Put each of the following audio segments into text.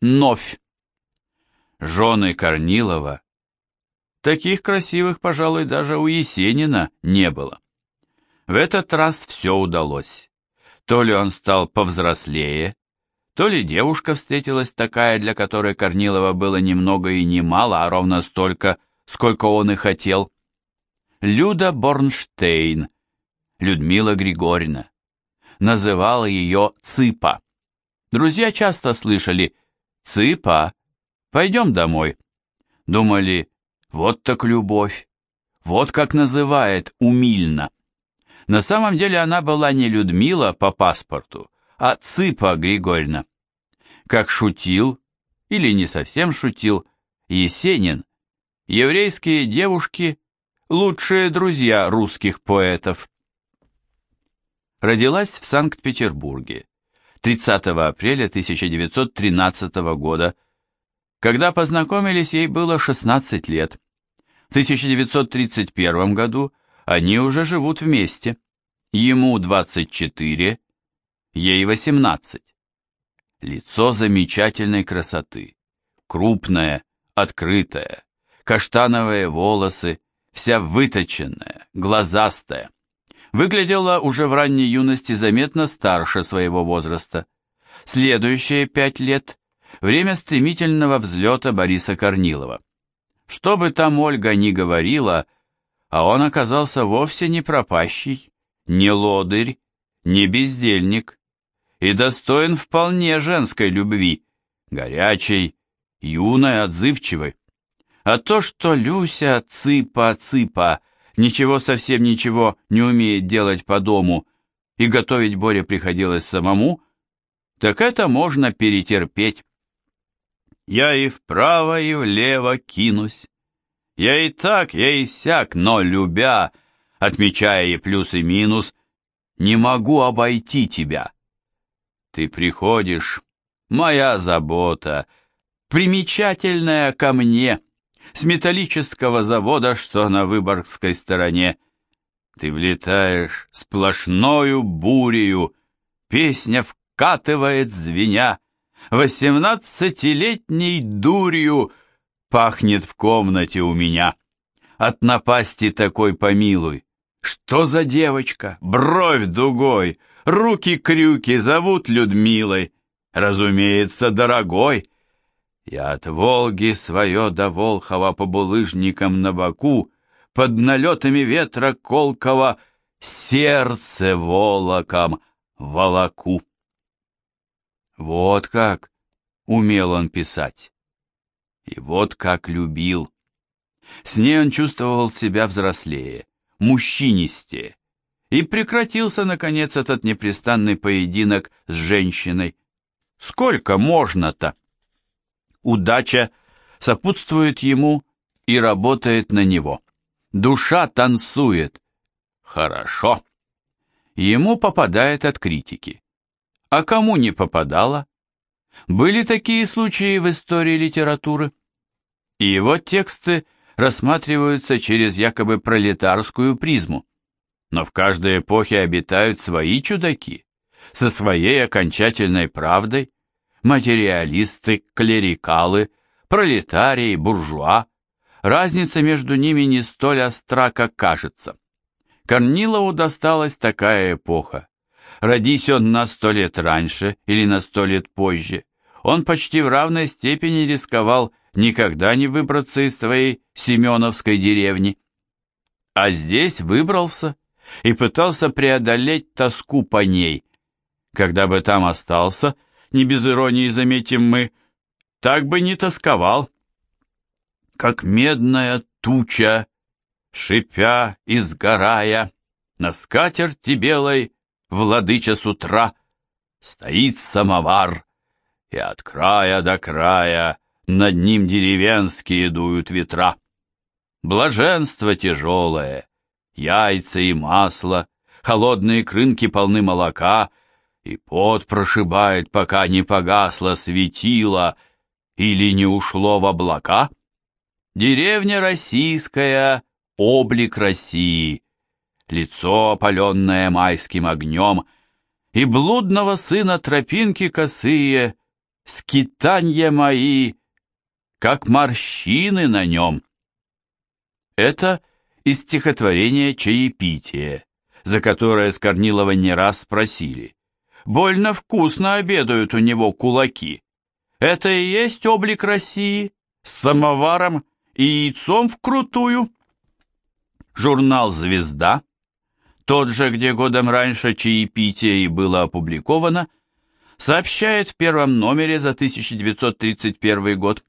Новь. Жены Корнилова. Таких красивых, пожалуй, даже у Есенина не было. В этот раз все удалось. То ли он стал повзрослее, то ли девушка встретилась такая, для которой Корнилова было ни много и ни мало, а ровно столько, сколько он и хотел. Люда Борнштейн, Людмила Григорьевна, называла ее Цыпа. Друзья часто слышали «Цыпа, пойдем домой». Думали, вот так любовь, вот как называет умильно. На самом деле она была не Людмила по паспорту, а Цыпа Григорьевна. Как шутил, или не совсем шутил, Есенин, еврейские девушки – лучшие друзья русских поэтов. Родилась в Санкт-Петербурге 30 апреля 1913 года. Когда познакомились, ей было 16 лет. В 1931 году они уже живут вместе. Ему 24, ей 18. Лицо замечательной красоты, крупное, открытое, каштановые волосы, вся выточенная, глазастая. Выглядела уже в ранней юности заметно старше своего возраста. Следующие пять лет – время стремительного взлета Бориса Корнилова. Что бы там Ольга ни говорила, а он оказался вовсе не пропащий, не лодырь, не бездельник и достоин вполне женской любви, горячей, юной, отзывчивой. А то, что Люся цыпа-цыпа, ничего совсем ничего не умеет делать по дому, и готовить Боре приходилось самому, так это можно перетерпеть. Я и вправо, и влево кинусь. Я и так, я и сяк, но любя, отмечая и плюс, и минус, не могу обойти тебя. Ты приходишь, моя забота, примечательная ко мне, с металлического завода, что на Выборгской стороне. Ты влетаешь сплошною бурею, песня вкатывает звеня, восемнадцатилетней дурью пахнет в комнате у меня. От напасти такой помилуй, что за девочка? Бровь дугой, руки-крюки зовут Людмилой. Разумеется, дорогой. Я от Волги свое до Волхова по булыжникам на боку, Под налетами ветра колкого сердце волоком волоку. Вот как умел он писать. И вот как любил. С ней он чувствовал себя взрослее мужчинистее. И прекратился, наконец, этот непрестанный поединок с женщиной. Сколько можно-то? Удача сопутствует ему и работает на него. Душа танцует. Хорошо. Ему попадает от критики. А кому не попадало? Были такие случаи в истории литературы. И его тексты – рассматриваются через якобы пролетарскую призму. Но в каждой эпохе обитают свои чудаки, со своей окончательной правдой, материалисты, клерикалы, пролетарии, буржуа. Разница между ними не столь остра, как кажется. Корнилову досталась такая эпоха. Родись он на сто лет раньше или на сто лет позже, он почти в равной степени рисковал никогда не выбраться из твоей Семеновской деревни. А здесь выбрался и пытался преодолеть тоску по ней. Когда бы там остался, не без иронии заметим мы, так бы не тосковал. Как медная туча, шипя и сгорая, на скатерти белой, владыча с утра, стоит самовар, и от края до края над ним деревенские дуют ветра. Блаженство тяжелое, яйца и масло, холодные крынки полны молока, и пот прошибает, пока не погасло светило или не ушло в облака. Деревня российская, облик России, лицо, опаленное майским огнем, и блудного сына тропинки косые — скитанья мои, как морщины на нем. Это из стихотворения «Чаепитие», за которое с Корнилова не раз спросили. Больно вкусно обедают у него кулаки. Это и есть облик России с самоваром и яйцом вкрутую. Журнал «Звезда», тот же, где годом раньше чаепитие и было опубликовано, сообщает в первом номере за 1931 год.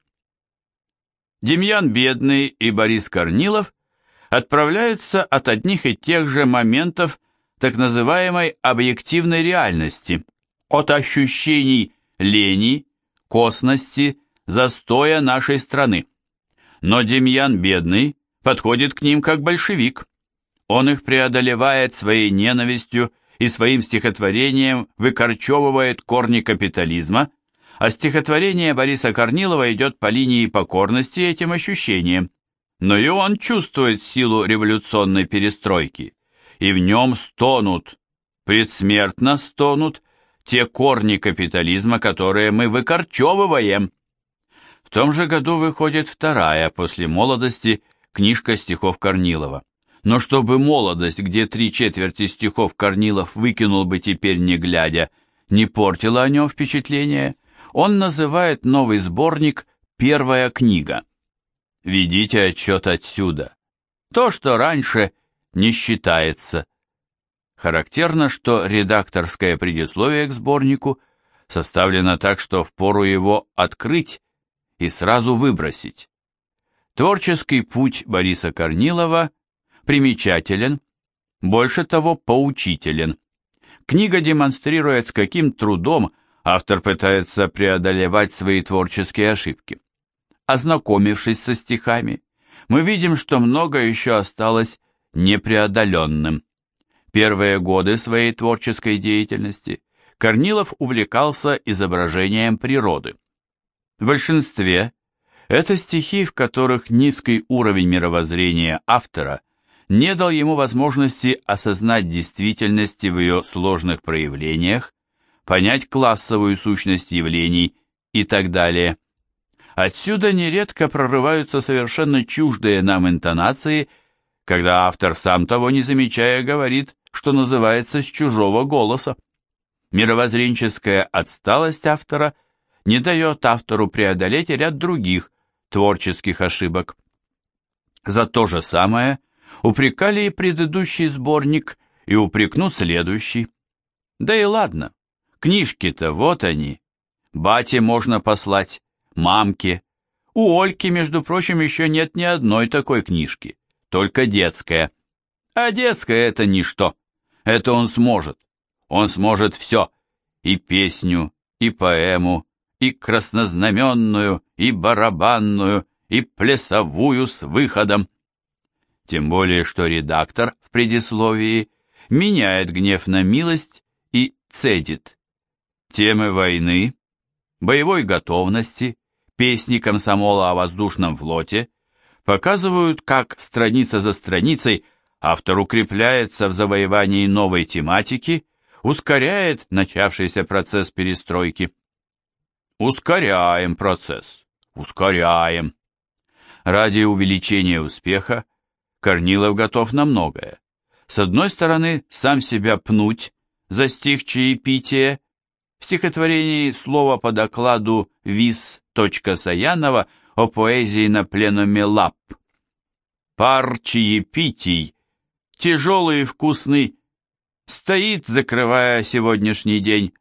Демьян Бедный и Борис Корнилов отправляются от одних и тех же моментов так называемой объективной реальности, от ощущений лени, косности, застоя нашей страны. Но Демьян Бедный подходит к ним как большевик. Он их преодолевает своей ненавистью и своим стихотворением выкорчевывает корни капитализма, а стихотворение Бориса Корнилова идет по линии покорности этим ощущениям. Но и он чувствует силу революционной перестройки, и в нем стонут, предсмертно стонут, те корни капитализма, которые мы выкорчевываем. В том же году выходит вторая после молодости книжка стихов Корнилова. Но чтобы молодость, где три четверти стихов Корнилов выкинул бы теперь не глядя, не портила о нем впечатление, он называет новый сборник «Первая книга». Ведите отчет отсюда. То, что раньше не считается. Характерно, что редакторское предисловие к сборнику составлено так, что впору его открыть и сразу выбросить. Творческий путь Бориса Корнилова примечателен, больше того, поучителен. Книга демонстрирует, с каким трудом автор пытается преодолевать свои творческие ошибки. Ознакомившись со стихами, мы видим, что много еще осталось непреодоленным. Первые годы своей творческой деятельности Корнилов увлекался изображением природы. В большинстве это стихи, в которых низкий уровень мировоззрения автора не дал ему возможности осознать действительность в ее сложных проявлениях, понять классовую сущность явлений и так далее. Отсюда нередко прорываются совершенно чуждые нам интонации, когда автор, сам того не замечая, говорит, что называется с чужого голоса. Мировоззренческая отсталость автора не дает автору преодолеть ряд других творческих ошибок. За то же самое – упрекали и предыдущий сборник, и упрекнут следующий. Да и ладно, книжки-то вот они. Бате можно послать, мамке. У Ольки, между прочим, еще нет ни одной такой книжки, только детская. А детская это ничто, это он сможет. Он сможет все, и песню, и поэму, и краснознаменную, и барабанную, и плясовую с выходом. Тем более, что редактор в предисловии меняет гнев на милость и цедит. Темы войны, боевой готовности, песни комсомола о воздушном флоте показывают, как страница за страницей автор укрепляется в завоевании новой тематики, ускоряет начавшийся процесс перестройки. Ускоряем процесс, ускоряем. Ради увеличения успеха Корнилов готов на многое. С одной стороны, сам себя пнуть за стих чаепития. В стихотворении слово по докладу Вис. Саянова о поэзии на пленуме лап. Пар чаепитий, тяжелый и вкусный, стоит, закрывая сегодняшний день.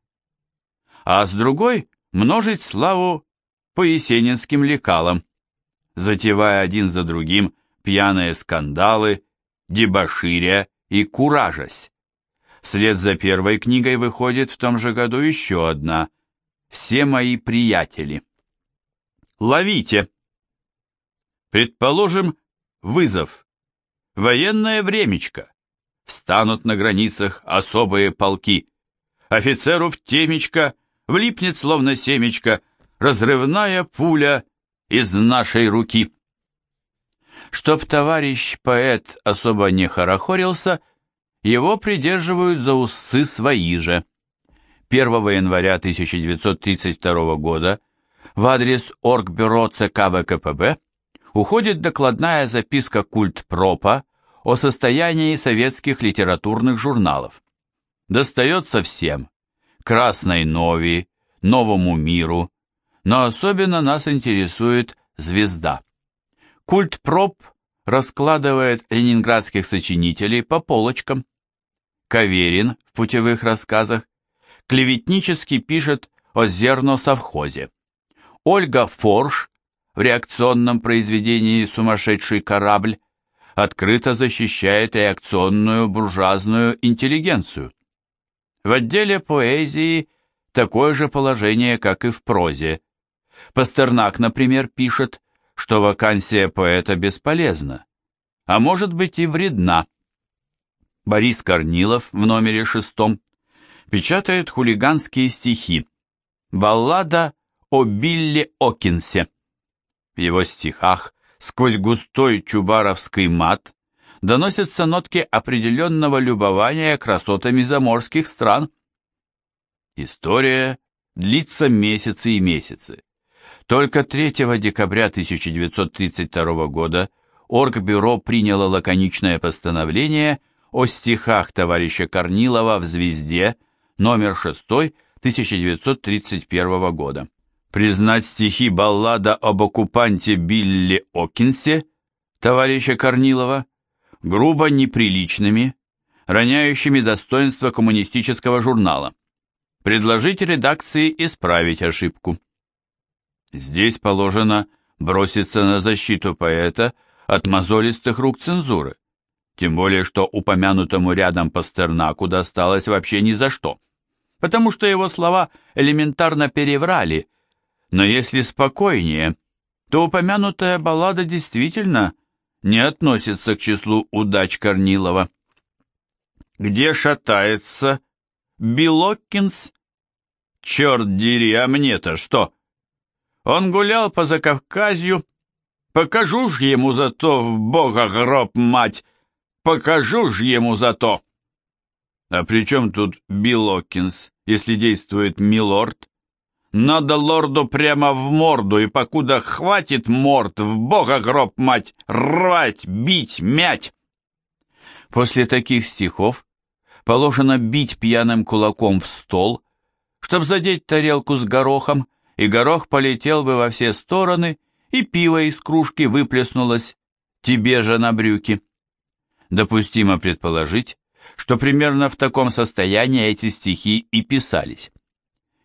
А с другой — множить славу по есенинским лекалам, затевая один за другим пьяные скандалы, дебоширя и куражась. Вслед за первой книгой выходит в том же году еще одна «Все мои приятели». Ловите! Предположим, вызов. Военное времечко. Встанут на границах особые полки. Офицеру в темечко влипнет словно семечко разрывная пуля из нашей руки. Чтоб товарищ поэт особо не хорохорился, его придерживают за усы свои же. 1 января 1932 года в адрес Оргбюро ЦК ВКПБ уходит докладная записка Культпропа о состоянии советских литературных журналов. Достается всем – Красной Нови, Новому миру, но особенно нас интересует «Звезда». Культпроп раскладывает ленинградских сочинителей по полочкам. Каверин в путевых рассказах клеветнически пишет о зерносовхозе. Ольга Форш в реакционном произведении «Сумасшедший корабль» открыто защищает реакционную буржуазную интеллигенцию. В отделе поэзии такое же положение, как и в прозе. Пастернак, например, пишет, что вакансия поэта бесполезна, а может быть и вредна. Борис Корнилов в номере шестом печатает хулиганские стихи. Баллада о Билли Окинсе. В его стихах сквозь густой чубаровский мат доносятся нотки определенного любования красотами заморских стран. История длится месяцы и месяцы. Только 3 декабря 1932 года Оргбюро приняло лаконичное постановление о стихах товарища Корнилова в «Звезде» номер 6 1931 года. Признать стихи баллада об оккупанте Билли Окинсе товарища Корнилова грубо неприличными, роняющими достоинство коммунистического журнала. Предложить редакции исправить ошибку. Здесь положено броситься на защиту поэта от мозолистых рук цензуры, тем более что упомянутому рядом Пастернаку досталось вообще ни за что потому что его слова элементарно переврали, но если спокойнее, то упомянутая баллада действительно не относится к числу удач Корнилова. Где шатается Билоккинс? Черт дери, а мне-то что? Он гулял по Закавказью, покажу ж ему зато в бога гроб мать, покажу ж ему зато. А при чем тут Биллокинс, если действует милорд? Надо лорду прямо в морду, и покуда хватит морд, в бога гроб мать, рвать, бить, мять. После таких стихов положено бить пьяным кулаком в стол, чтоб задеть тарелку с горохом, и горох полетел бы во все стороны, и пиво из кружки выплеснулось тебе же на брюки. Допустимо предположить, что примерно в таком состоянии эти стихи и писались.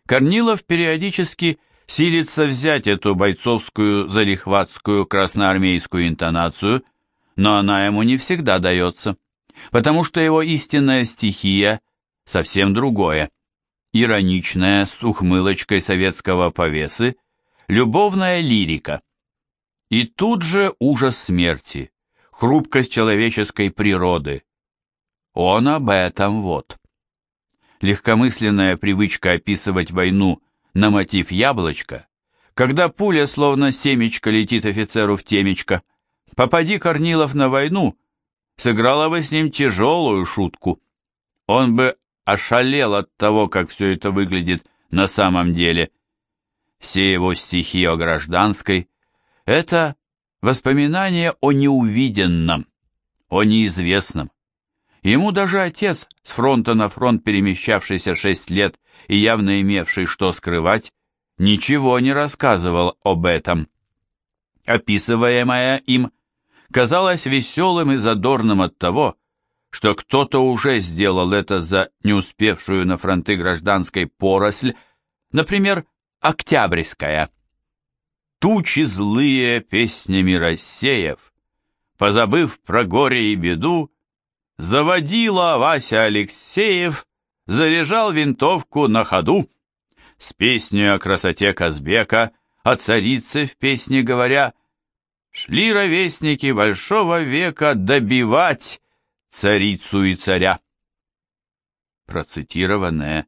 Корнилов периодически силится взять эту бойцовскую, залихватскую, красноармейскую интонацию, но она ему не всегда дается, потому что его истинная стихия совсем другое. Ироничная, с ухмылочкой советского повесы, любовная лирика. И тут же ужас смерти, хрупкость человеческой природы, он об этом вот. Легкомысленная привычка описывать войну на мотив яблочка, когда пуля словно семечко летит офицеру в темечко. Попади Корнилов на войну, сыграла бы с ним тяжелую шутку. Он бы ошалел от того, как все это выглядит на самом деле. Все его стихи о гражданской — это воспоминания о неувиденном, о неизвестном. Ему даже отец, с фронта на фронт перемещавшийся шесть лет и явно имевший что скрывать, ничего не рассказывал об этом. Описываемое им казалось веселым и задорным от того, что кто-то уже сделал это за не успевшую на фронты гражданской поросль, например, Октябрьская. Тучи злые песнями рассеяв, позабыв про горе и беду, Заводила Вася Алексеев, заряжал винтовку на ходу. С песней о красоте Казбека, о царице в песне говоря, шли ровесники большого века добивать царицу и царя. Процитированное,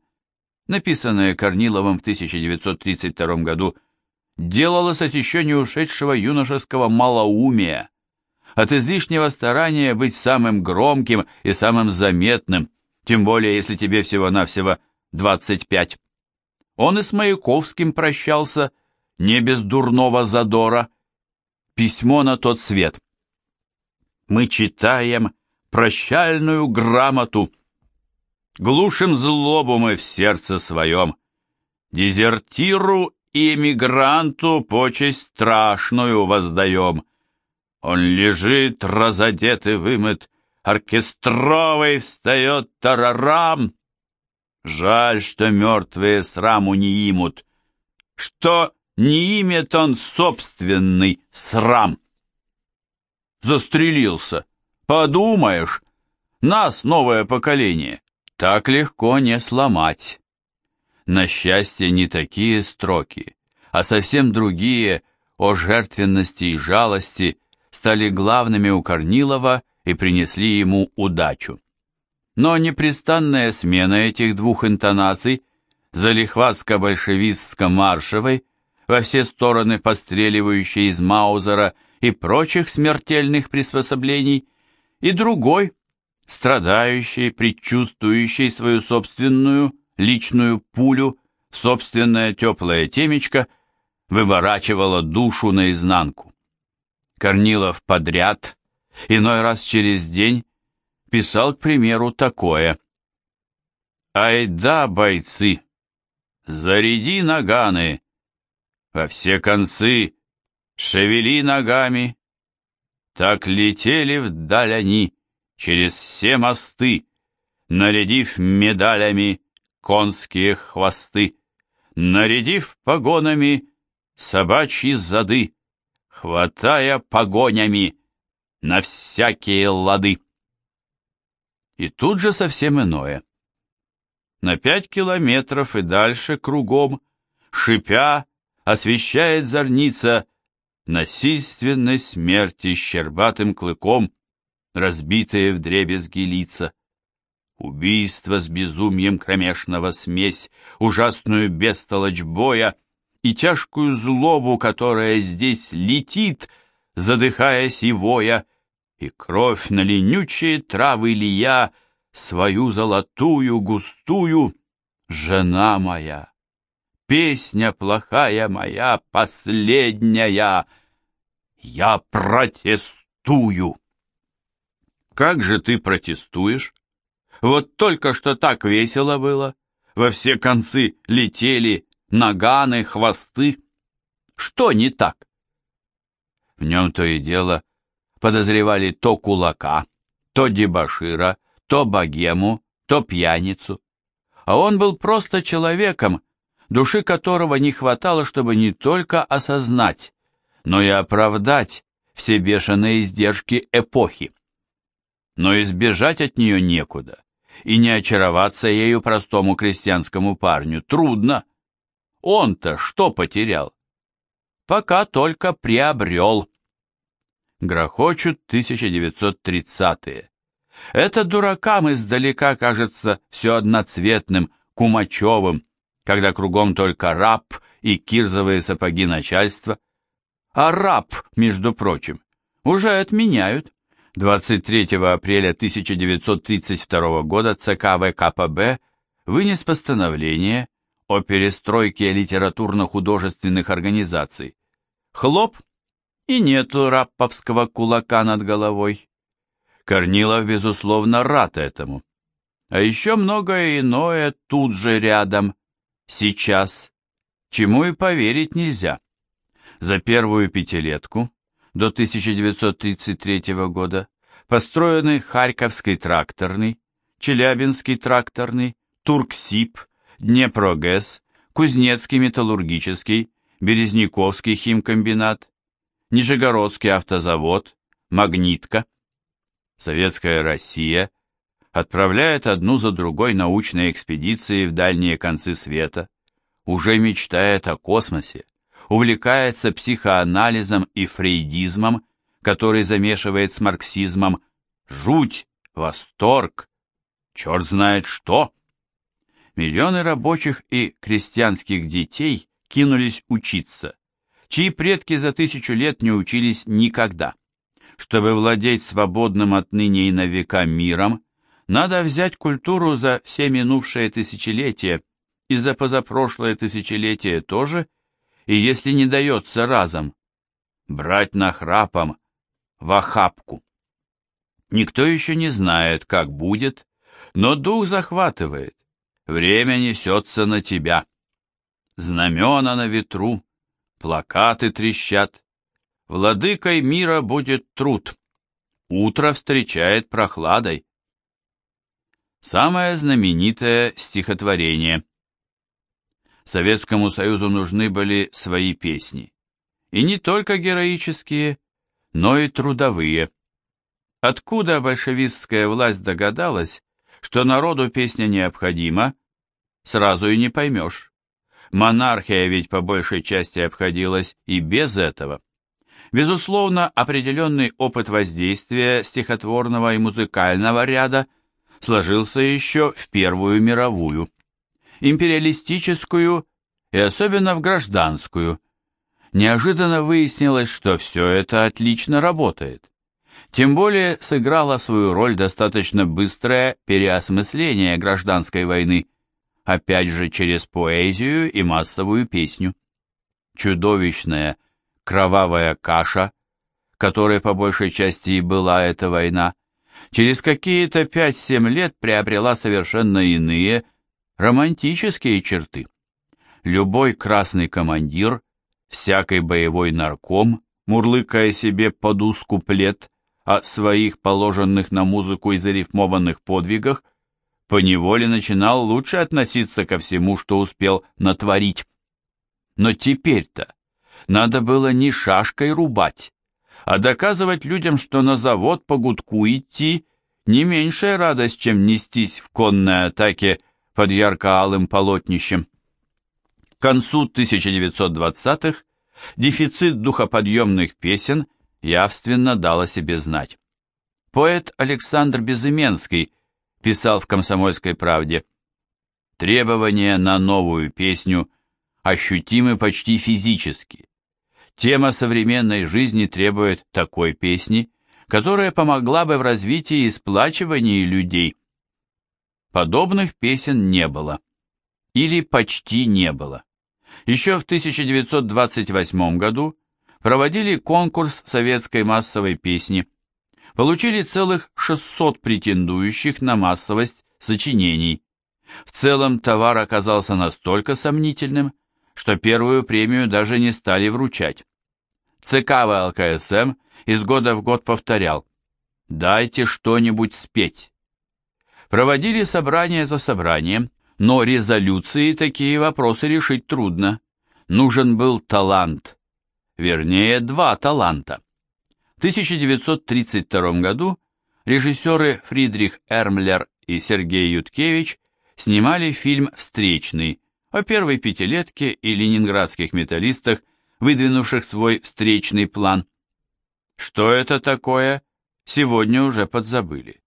написанное Корниловым в 1932 году, делалось от еще не ушедшего юношеского малоумия, от излишнего старания быть самым громким и самым заметным, тем более если тебе всего-навсего 25. Он и с Маяковским прощался не без дурного задора. Письмо на тот свет. Мы читаем прощальную грамоту. Глушим злобу мы в сердце своем. Дезертиру и эмигранту почесть страшную воздаем. Он лежит, разодет и вымыт, оркестровый встает тарарам. Жаль, что мертвые сраму не имут, что не имет он собственный срам. Застрелился. Подумаешь, нас, новое поколение, так легко не сломать. На счастье, не такие строки, а совсем другие о жертвенности и жалости стали главными у Корнилова и принесли ему удачу. Но непрестанная смена этих двух интонаций, залихватско-большевистско-маршевой, во все стороны постреливающей из Маузера и прочих смертельных приспособлений, и другой, страдающий, предчувствующий свою собственную личную пулю, собственное теплое темечко, выворачивало душу наизнанку. Корнилов подряд, иной раз через день, писал, к примеру, такое. «Ай да, бойцы! Заряди наганы! Во все концы шевели ногами!» Так летели вдаль они через все мосты, нарядив медалями конские хвосты, нарядив погонами собачьи зады, хватая погонями на всякие лады. И тут же совсем иное. На пять километров и дальше кругом, шипя, освещает зорница насильственной смерти щербатым клыком, разбитые вдребезги лица. Убийство с безумием кромешного смесь, ужасную бестолочь боя — и тяжкую злобу, которая здесь летит, задыхаясь и воя, и кровь на ленючие травы лия, свою золотую густую, жена моя, песня плохая моя, последняя, я протестую. Как же ты протестуешь? Вот только что так весело было, во все концы летели наганы, хвосты. Что не так? В нем то и дело подозревали то кулака, то дебошира, то богему, то пьяницу. А он был просто человеком, души которого не хватало, чтобы не только осознать, но и оправдать все бешеные издержки эпохи. Но избежать от нее некуда, и не очароваться ею простому крестьянскому парню трудно. Он-то что потерял? Пока только приобрел. Грохочут 1930-е. Это дуракам издалека кажется все одноцветным, кумачевым, когда кругом только раб и кирзовые сапоги начальства. А раб, между прочим, уже отменяют. 23 апреля 1932 года ЦК ВКПБ вынес постановление, о перестройке литературно-художественных организаций. Хлоп, и нету рапповского кулака над головой. Корнилов, безусловно, рад этому. А еще многое иное тут же рядом, сейчас, чему и поверить нельзя. За первую пятилетку, до 1933 года, построены Харьковский тракторный, Челябинский тракторный, Турксиб, Днепрогэс, Кузнецкий металлургический, Березняковский химкомбинат, Нижегородский автозавод, Магнитка. Советская Россия отправляет одну за другой научные экспедиции в дальние концы света, уже мечтает о космосе, увлекается психоанализом и фрейдизмом, который замешивает с марксизмом, жуть, восторг, черт знает что. Миллионы рабочих и крестьянских детей кинулись учиться, чьи предки за тысячу лет не учились никогда. Чтобы владеть свободным отныне и на века миром, надо взять культуру за все минувшие тысячелетия и за позапрошлое тысячелетие тоже, и если не дается разом, брать нахрапом в охапку. Никто еще не знает, как будет, но дух захватывает, время несется на тебя. Знамена на ветру, плакаты трещат, владыкой мира будет труд, утро встречает прохладой. Самое знаменитое стихотворение. Советскому Союзу нужны были свои песни. И не только героические, но и трудовые. Откуда большевистская власть догадалась, что народу песня необходима, сразу и не поймешь. Монархия ведь по большей части обходилась и без этого. Безусловно, определенный опыт воздействия стихотворного и музыкального ряда сложился еще в Первую мировую, империалистическую и особенно в гражданскую. Неожиданно выяснилось, что все это отлично работает. Тем более сыграло свою роль достаточно быстрое переосмысление гражданской войны, опять же через поэзию и массовую песню. Чудовищная, кровавая каша, которой по большей части и была эта война, через какие-то 5-7 лет приобрела совершенно иные, романтические черты. Любой красный командир, всякий боевой нарком, мурлыкая себе под ус куплет о своих положенных на музыку и зарифмованных подвигах, поневоле начинал лучше относиться ко всему, что успел натворить. Но теперь-то надо было не шашкой рубать, а доказывать людям, что на завод по гудку идти не меньшая радость, чем нестись в конной атаке под ярко-алым полотнищем. К концу 1920-х дефицит духоподъемных песен явственно дал о себе знать. Поэт Александр Безыменский писал в «Комсомольской правде» «Требования на новую песню ощутимы почти физически. Тема современной жизни требует такой песни, которая помогла бы в развитии и сплачивании людей. Подобных песен не было. Или почти не было. Еще в 1928 году проводили конкурс советской массовой песни. Получили целых 600 претендующих на массовость сочинений. В целом товар оказался настолько сомнительным, что первую премию даже не стали вручать. ЦК ВЛКСМ из года в год повторял «Дайте что-нибудь спеть». Проводили собрание за собранием, но резолюции такие вопросы решить трудно. Нужен был талант, вернее, два таланта. В 1932 году режиссеры Фридрих Эрмлер и Сергей Юткевич снимали фильм «Встречный», о первой пятилетке и ленинградских металлистах, выдвинувших свой встречный план. Что это такое, сегодня уже подзабыли.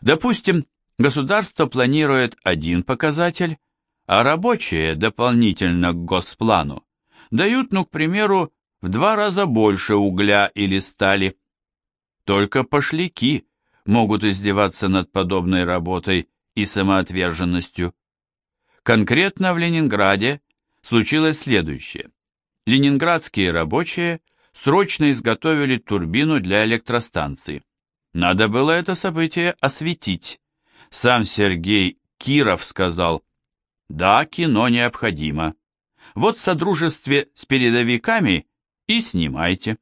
Допустим, государство планирует один показатель, а рабочие дополнительно к госплану дают, ну, к примеру, в два раза больше угля или стали. Только пошляки могут издеваться над подобной работой и самоотверженностью. Конкретно в Ленинграде случилось следующее. Ленинградские рабочие срочно изготовили турбину для электростанции. Надо было это событие осветить. Сам Сергей Киров сказал, да, кино необходимо. Вот в содружестве с передовиками и снимайте.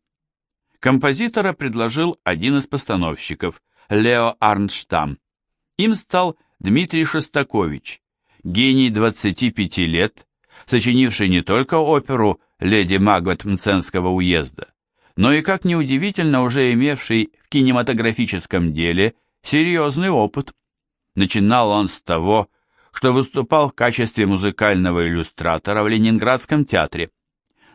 Композитора предложил один из постановщиков, Лео Арнштам. Им стал Дмитрий Шостакович, гений 25 лет, сочинивший не только оперу «Леди Магбет Мценского уезда», но и, как неудивительно, уже имевший в кинематографическом деле серьезный опыт. Начинал он с того, что выступал в качестве музыкального иллюстратора в Ленинградском театре.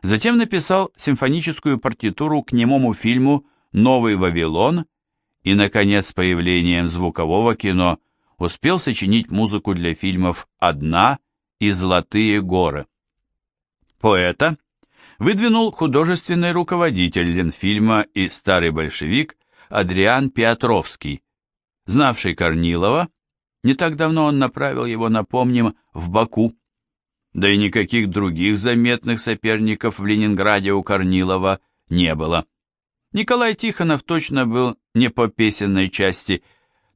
Затем написал симфоническую партитуру к немому фильму «Новый Вавилон» и, наконец, с появлением звукового кино успел сочинить музыку для фильмов «Одна» и «Золотые горы». Поэта выдвинул художественный руководитель Ленфильма и старый большевик Адриан Петровский, знавший Корнилова, не так давно он направил его, напомним, в Баку, да и никаких других заметных соперников в Ленинграде у Корнилова не было. Николай Тихонов точно был не по песенной части,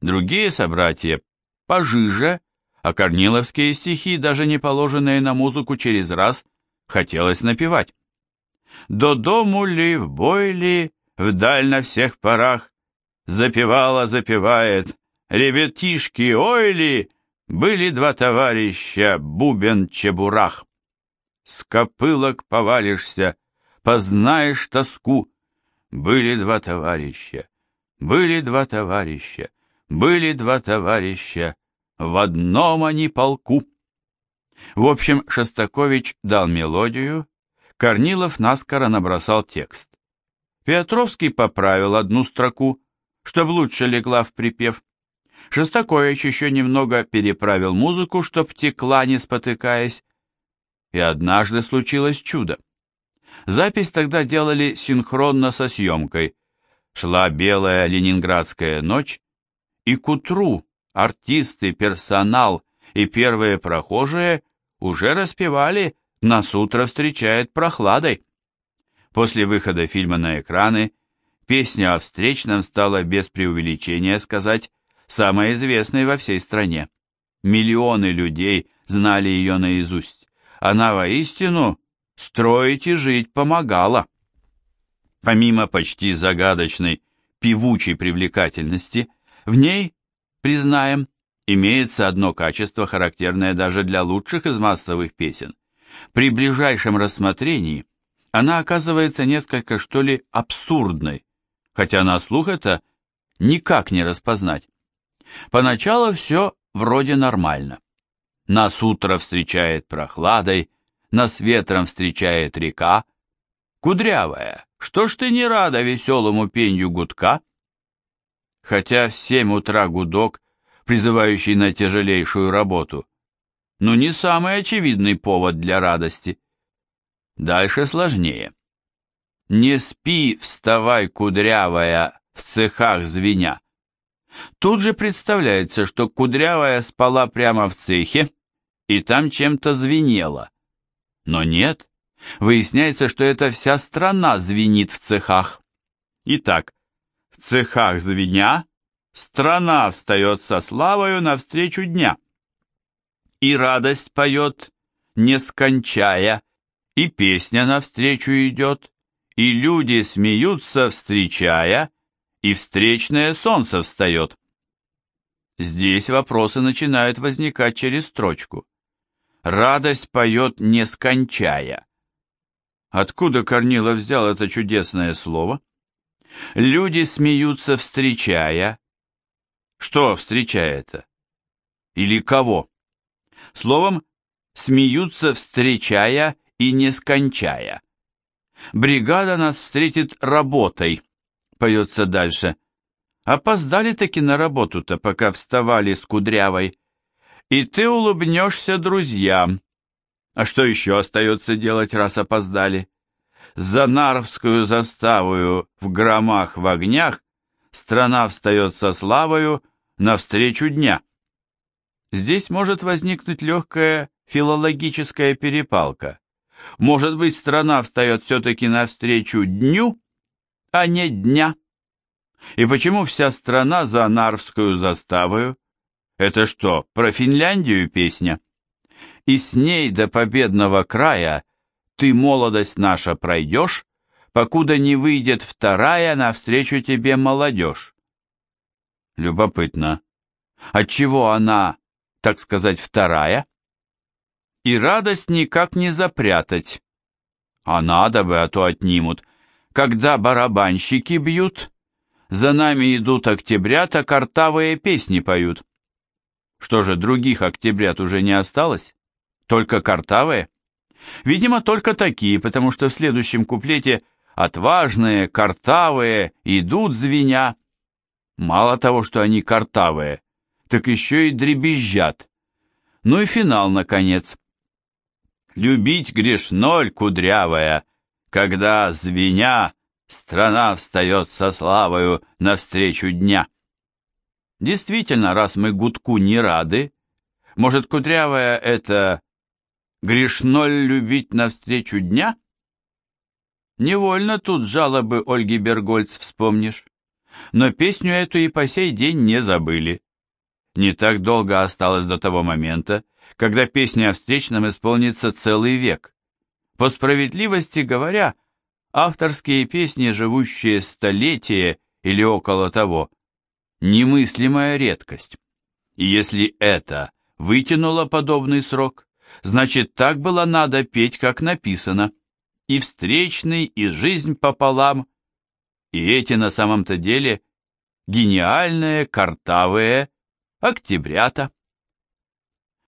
другие собратья пожиже, а корниловские стихи, даже не положенные на музыку через раз, хотелось напевать. «До дому ли, в бой ли, вдаль на всех парах, запевала, запевает, ребятишки, ой ли, были два товарища, бубен чебурах. С копылок повалишься, познаешь тоску, были два товарища, были два товарища, были два товарища, в одном они полку. В общем, Шостакович дал мелодию, Корнилов наскоро набросал текст. Петровский поправил одну строку, чтобы лучше легла в припев. Шостакович еще немного переправил музыку, чтоб текла, не спотыкаясь. И однажды случилось чудо. Запись тогда делали синхронно со съемкой. Шла белая ленинградская ночь, и к утру артисты, персонал и первые прохожие уже распевали «Нас утро встречает прохладой». После выхода фильма на экраны песня о встречном стала без преувеличения сказать самой известной во всей стране. Миллионы людей знали ее наизусть. Она воистину строить и жить помогала. Помимо почти загадочной, певучей привлекательности, в ней, признаем, имеется одно качество, характерное даже для лучших из массовых песен. При ближайшем рассмотрении она оказывается несколько, что ли, абсурдной, хотя на слух это никак не распознать. Поначалу все вроде нормально. Нас утро встречает прохладой, нас ветром встречает река. Кудрявая, что ж ты не рада веселому пенью гудка? Хотя в семь утра гудок, призывающий на тяжелейшую работу, ну не самый очевидный повод для радости. Дальше сложнее. Не спи, вставай, кудрявая, в цехах звеня. Тут же представляется, что кудрявая спала прямо в цехе, и там чем-то звенело. Но нет, выясняется, что это вся страна звенит в цехах. Итак, в цехах звеня страна встает со славою навстречу дня. И радость поет, не скончая, и песня навстречу идет, и люди смеются, встречая, и встречное солнце встает. Здесь вопросы начинают возникать через строчку радость поет не скончая. Откуда Корнилов взял это чудесное слово? Люди смеются, встречая. Что встречая-то? Или кого? Словом, смеются, встречая и не скончая. Бригада нас встретит работой, поется дальше. Опоздали таки на работу-то, пока вставали с Кудрявой и ты улыбнешься друзьям. А что еще остается делать, раз опоздали? За Нарвскую заставую в громах в огнях страна встает со славою навстречу дня. Здесь может возникнуть легкая филологическая перепалка. Может быть, страна встает все-таки навстречу дню, а не дня? И почему вся страна за Нарвскую заставою? Это что, про Финляндию песня? И с ней до победного края ты, молодость наша, пройдешь, покуда не выйдет вторая навстречу тебе молодежь. Любопытно. Отчего она, так сказать, вторая? И радость никак не запрятать. А надо бы, а то отнимут. Когда барабанщики бьют, за нами идут октябрята, картавые песни поют. Что же, других октябрят уже не осталось? Только картавые? Видимо, только такие, потому что в следующем куплете отважные, картавые, идут звеня. Мало того, что они картавые, так еще и дребезжат. Ну и финал, наконец. Любить грешноль кудрявая, когда, звеня, страна встает со славою навстречу дня. Действительно, раз мы гудку не рады, может, кудрявая это Грешно любить навстречу дня? Невольно тут жалобы Ольги Бергольц вспомнишь. Но песню эту и по сей день не забыли. Не так долго осталось до того момента, когда песня о встречном исполнится целый век. По справедливости говоря, авторские песни, живущие столетие или около того, немыслимая редкость. И если это вытянуло подобный срок, значит так было надо петь, как написано – и встречный, и жизнь пополам, и эти на самом-то деле гениальные, картавые октябрята.